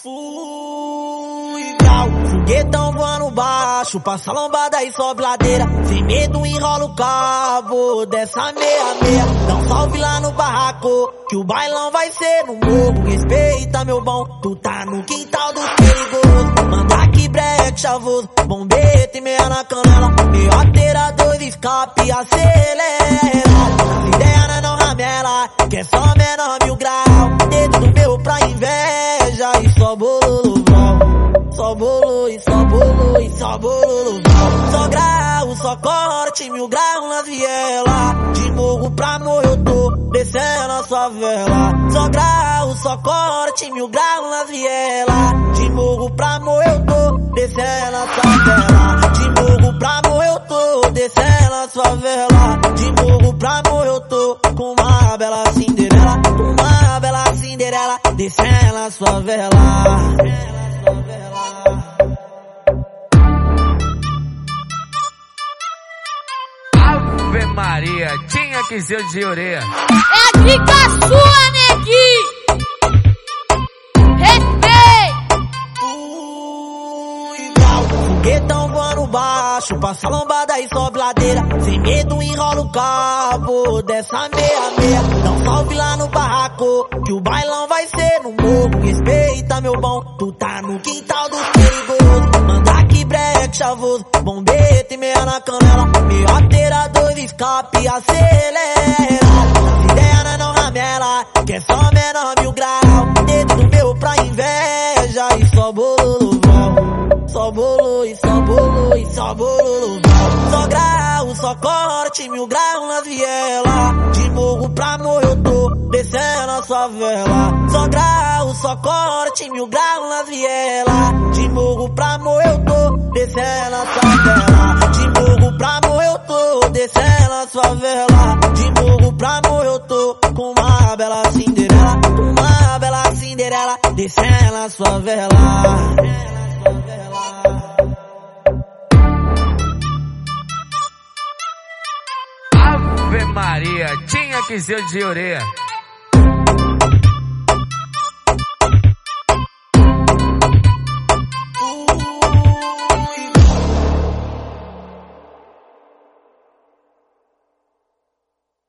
Fui igual, foguetão voando baixo, passa lombada e sobe ladeira. Sem medo enrola o cabo dessa meia meia. Um salve lá no barraco, que o bailão vai ser no morro. Respeita meu bom, tu tá no quintal do perigoso. Manda aqui breque chavoso, bombeta e meia na canela. Meio alterador, escape, acelera. As ideias não ramela, que é só menor mil grau. Só bolo Só bolo e só bolo e só bolo Só grau, só corte, mil graus na viela. De morro pra morro eu tô descendo a sua vela. Só grau, só corte, mil graus na viela. De morro pra morro eu tô descendo a sua vela. De morro pra morro eu tô descendo a sua vela. De morro pra morro eu tô com uma bela Cinderela. Cinderela descendo a sua vela. Ave Maria, tinha que ser de orelha. É dica sua, neguinho! Respeito! Foguetão voando baixo, passa lombada e sobe ladeira. Sem medo enrola o cabo dessa meia meia. Dá um salve lá no barraco, que o bailão vai ser no morro. Respeita meu bom, tu tá no quintal do perigoso. Manda aqui breque chavoso, bombeta e meia na canela. Meio alterador, escape, acelera. As ideias não ramela, que é só menor mil grau. Dedo do meu pra inveja e só bolo só bolo Só grau, só corte, mil graus na viela. De morro pra morro eu tô descendo a sua vela. Só grau, só corte, mil graus na viela. De morro pra morro eu tô descendo a sua vela. De morro pra morro eu tô descendo a sua vela. De morro pra morro eu tô com uma bela Cinderela. Uma bela Cinderela descendo a sua vela. Maria, tinha que ser de orelha.